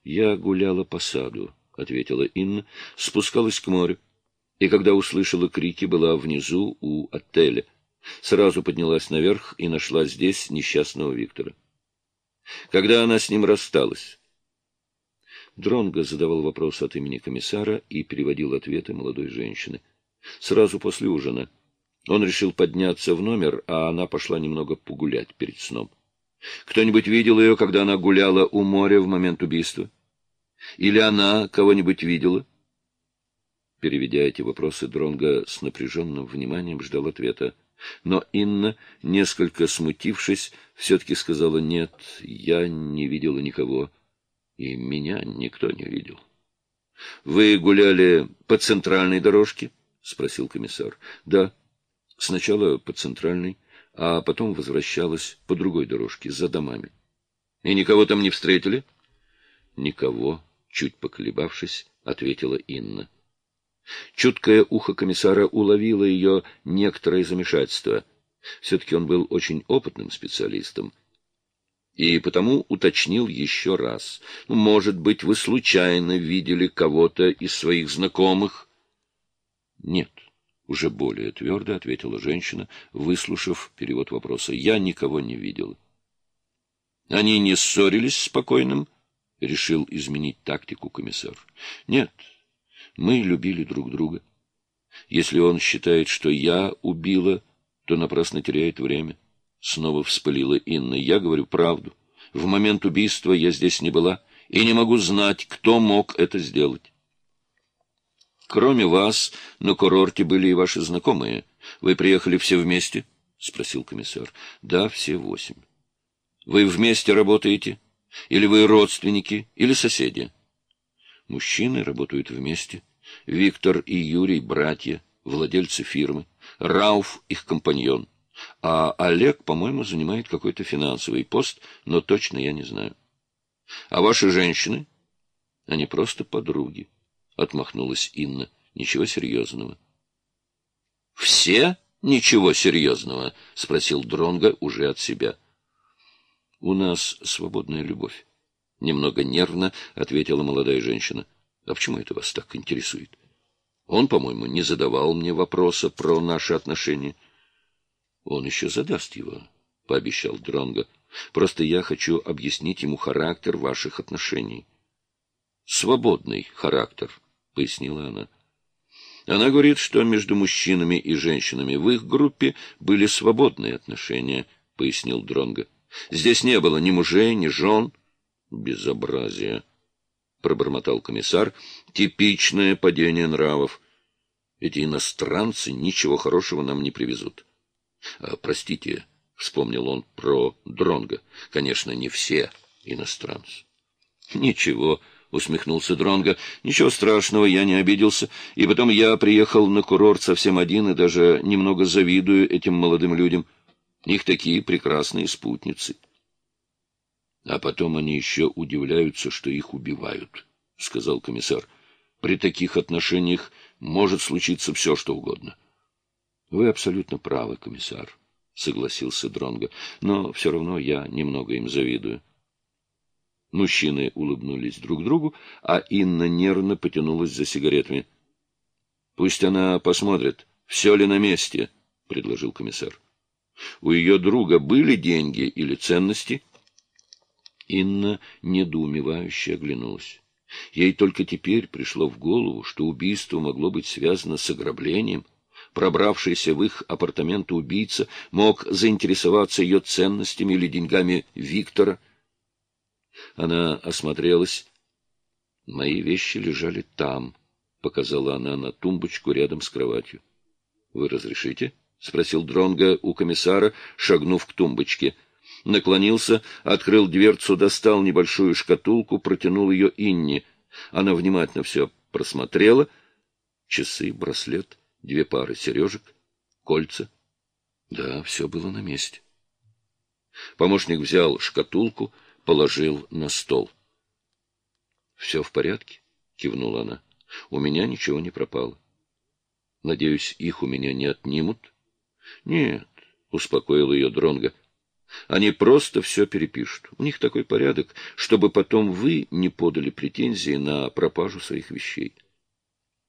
— Я гуляла по саду, — ответила Инна, спускалась к морю, и когда услышала крики, была внизу у отеля. Сразу поднялась наверх и нашла здесь несчастного Виктора. Когда она с ним рассталась? Дронго задавал вопрос от имени комиссара и переводил ответы молодой женщины. Сразу после ужина. Он решил подняться в номер, а она пошла немного погулять перед сном. Кто-нибудь видел ее, когда она гуляла у моря в момент убийства? Или она кого-нибудь видела? Переведя эти вопросы, Дронго с напряженным вниманием ждал ответа. Но Инна, несколько смутившись, все-таки сказала «нет, я не видела никого, и меня никто не видел». «Вы гуляли по центральной дорожке?» — спросил комиссар. «Да, сначала по центральной, а потом возвращалась по другой дорожке, за домами». «И никого там не встретили?» «Никого», — чуть поколебавшись, ответила Инна. Чуткое ухо комиссара уловило ее некоторое замешательство. Все-таки он был очень опытным специалистом. И потому уточнил еще раз. «Может быть, вы случайно видели кого-то из своих знакомых?» «Нет», — уже более твердо ответила женщина, выслушав перевод вопроса. «Я никого не видела». «Они не ссорились с покойным?» — решил изменить тактику комиссар. «Нет, мы любили друг друга. Если он считает, что я убила, то напрасно теряет время. Снова вспылила Инна. Я говорю правду. В момент убийства я здесь не была и не могу знать, кто мог это сделать. Кроме вас, на курорте были и ваши знакомые. Вы приехали все вместе? — спросил комиссар. — Да, все восемь. — Вы вместе работаете? Или вы родственники, или соседи? Мужчины работают вместе. Виктор и Юрий — братья, владельцы фирмы. Рауф — их компаньон. А Олег, по-моему, занимает какой-то финансовый пост, но точно я не знаю. А ваши женщины? Они просто подруги. Отмахнулась Инна. Ничего серьезного. Все? Ничего серьезного? Спросил Дронга уже от себя. У нас свободная любовь. Немного нервно ответила молодая женщина. А почему это вас так интересует? Он, по-моему, не задавал мне вопроса про наши отношения. Он еще задаст его, — пообещал Дронго. Просто я хочу объяснить ему характер ваших отношений. Свободный характер, — пояснила она. Она говорит, что между мужчинами и женщинами в их группе были свободные отношения, — пояснил Дронго. Здесь не было ни мужей, ни жен. Безобразие. — пробормотал комиссар, — типичное падение нравов. Эти иностранцы ничего хорошего нам не привезут. А, простите, — вспомнил он про Дронга. Конечно, не все иностранцы. — Ничего, — усмехнулся Дронга. Ничего страшного, я не обиделся. И потом я приехал на курорт совсем один и даже немного завидую этим молодым людям. Их такие прекрасные спутницы. — а потом они еще удивляются, что их убивают, — сказал комиссар. При таких отношениях может случиться все, что угодно. — Вы абсолютно правы, комиссар, — согласился Дронго. Но все равно я немного им завидую. Мужчины улыбнулись друг другу, а Инна нервно потянулась за сигаретами. — Пусть она посмотрит, все ли на месте, — предложил комиссар. — У ее друга были деньги или ценности? — Инна недоумевающе оглянулась. Ей только теперь пришло в голову, что убийство могло быть связано с ограблением. Пробравшийся в их апартаменты убийца мог заинтересоваться ее ценностями или деньгами Виктора. Она осмотрелась. «Мои вещи лежали там», — показала она на тумбочку рядом с кроватью. «Вы разрешите?» — спросил Дронга у комиссара, шагнув к тумбочке — наклонился, открыл дверцу, достал небольшую шкатулку, протянул ее Инне. Она внимательно все просмотрела. Часы, браслет, две пары сережек, кольца. Да, все было на месте. Помощник взял шкатулку, положил на стол. — Все в порядке? — кивнула она. — У меня ничего не пропало. — Надеюсь, их у меня не отнимут? — Нет, — успокоил ее Дронга. Они просто все перепишут. У них такой порядок, чтобы потом вы не подали претензии на пропажу своих вещей.